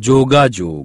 যোগাযোগ